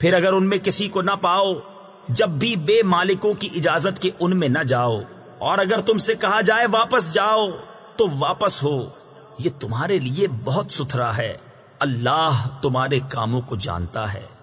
پھر اگر ان میں کسی کو نہ پاؤ، جب بھی بے مالکوں کی اجازت کے ان میں نہ جاؤ۔ اور اگر تم سے کہا جائے واپس جاؤ، تو واپس ہو۔ یہ تمہارے لیے بہت ستھرا ہے۔ اللہ تمہارے کاموں کو جانتا ہے۔